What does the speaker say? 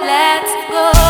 Let's go.